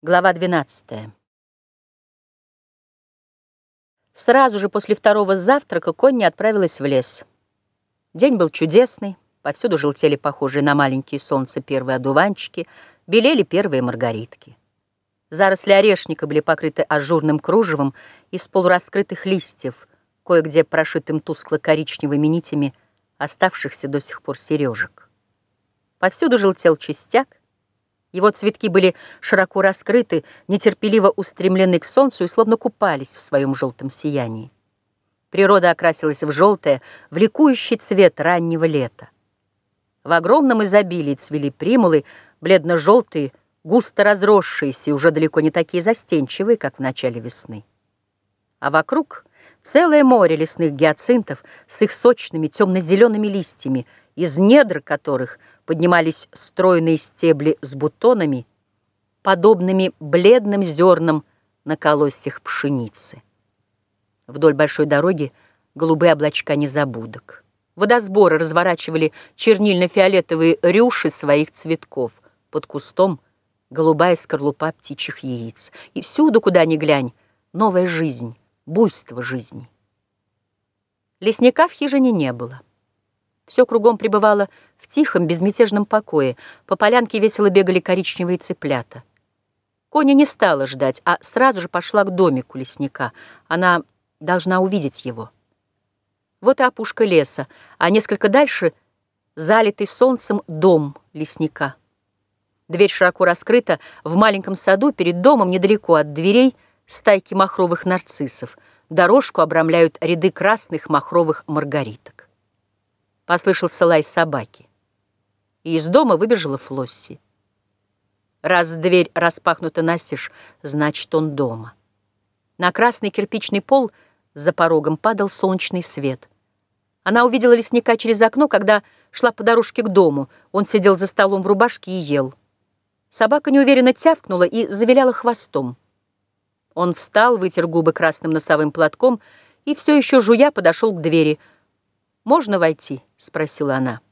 Глава 12. Сразу же после второго завтрака Конни отправилась в лес. День был чудесный, повсюду желтели похожие на маленькие солнца первые одуванчики, белели первые маргаритки. Заросли орешника были покрыты ажурным кружевом из полураскрытых листьев, кое-где прошитым тускло-коричневыми нитями оставшихся до сих пор сережек. Повсюду желтел частяк, его цветки были широко раскрыты, нетерпеливо устремлены к солнцу и словно купались в своем желтом сиянии. Природа окрасилась в желтое, в ликующий цвет раннего лета. В огромном изобилии цвели примулы, бледно-желтые, густо разросшиеся и уже далеко не такие застенчивые, как в начале весны. А вокруг целое море лесных гиацинтов с их сочными темно-зелеными листьями, из недр которых – поднимались стройные стебли с бутонами, подобными бледным зернам на колосьях пшеницы. Вдоль большой дороги голубые облачка незабудок. Водосборы разворачивали чернильно-фиолетовые рюши своих цветков. Под кустом голубая скорлупа птичьих яиц. И всюду, куда ни глянь, новая жизнь, буйство жизни. Лесника в хижине не было. Все кругом пребывало в тихом, безмятежном покое. По полянке весело бегали коричневые цыплята. Коня не стала ждать, а сразу же пошла к домику лесника. Она должна увидеть его. Вот и опушка леса, а несколько дальше — залитый солнцем дом лесника. Дверь широко раскрыта, в маленьком саду перед домом недалеко от дверей стайки махровых нарциссов. Дорожку обрамляют ряды красных махровых маргариток. Послышался лай собаки. И из дома выбежала Флосси. Раз дверь распахнута настежь, значит, он дома. На красный кирпичный пол за порогом падал солнечный свет. Она увидела лесника через окно, когда шла по дорожке к дому. Он сидел за столом в рубашке и ел. Собака неуверенно тявкнула и завиляла хвостом. Он встал, вытер губы красным носовым платком и все еще жуя подошел к двери — «Можно войти?» — спросила она.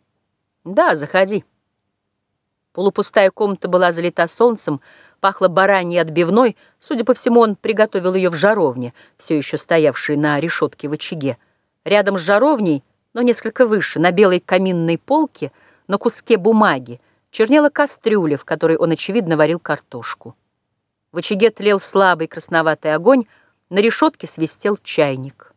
«Да, заходи». Полупустая комната была залита солнцем, пахла бараньей отбивной. Судя по всему, он приготовил ее в жаровне, все еще стоявшей на решетке в очаге. Рядом с жаровней, но несколько выше, на белой каминной полке, на куске бумаги, чернела кастрюля, в которой он, очевидно, варил картошку. В очаге тлел слабый красноватый огонь, на решетке свистел чайник.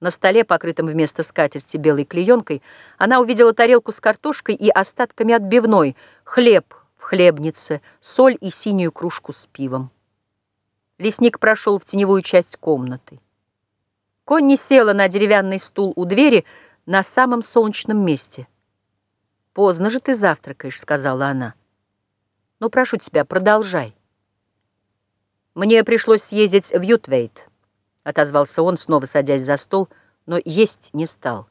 На столе, покрытом вместо скатерти белой клеенкой, она увидела тарелку с картошкой и остатками отбивной, хлеб в хлебнице, соль и синюю кружку с пивом. Лесник прошел в теневую часть комнаты. Конни села на деревянный стул у двери на самом солнечном месте. «Поздно же ты завтракаешь», — сказала она. «Ну, прошу тебя, продолжай». Мне пришлось съездить в Ютвейт отозвался он, снова садясь за стол, но есть не стал.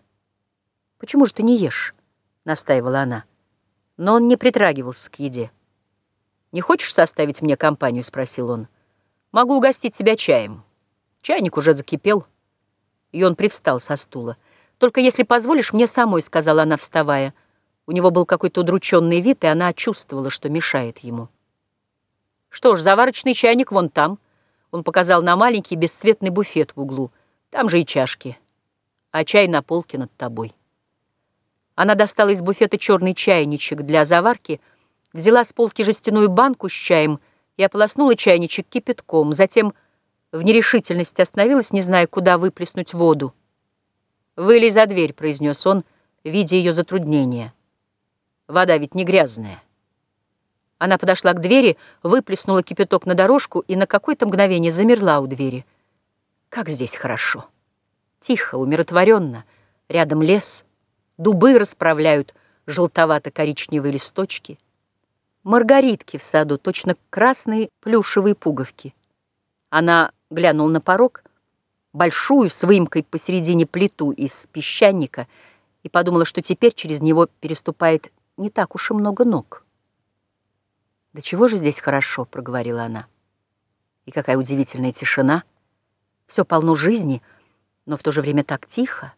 «Почему же ты не ешь?» — настаивала она. Но он не притрагивался к еде. «Не хочешь составить мне компанию?» — спросил он. «Могу угостить тебя чаем. Чайник уже закипел». И он привстал со стула. «Только если позволишь мне самой», — сказала она, вставая. У него был какой-то удрученный вид, и она чувствовала, что мешает ему. «Что ж, заварочный чайник вон там», — он показал на маленький бесцветный буфет в углу. Там же и чашки. А чай на полке над тобой. Она достала из буфета черный чайничек для заварки, взяла с полки жестяную банку с чаем и ополоснула чайничек кипятком. Затем в нерешительности остановилась, не зная, куда выплеснуть воду. «Вылей за дверь», — произнес он, видя ее затруднение. «Вода ведь не грязная». Она подошла к двери, выплеснула кипяток на дорожку и на какое-то мгновение замерла у двери. Как здесь хорошо. Тихо, умиротворенно. Рядом лес. Дубы расправляют желтовато-коричневые листочки. Маргаритки в саду, точно красные плюшевые пуговки. Она глянула на порог, большую с выемкой посередине плиту из песчаника, и подумала, что теперь через него переступает не так уж и много ног. «Да чего же здесь хорошо?» — проговорила она. «И какая удивительная тишина! Все полно жизни, но в то же время так тихо!»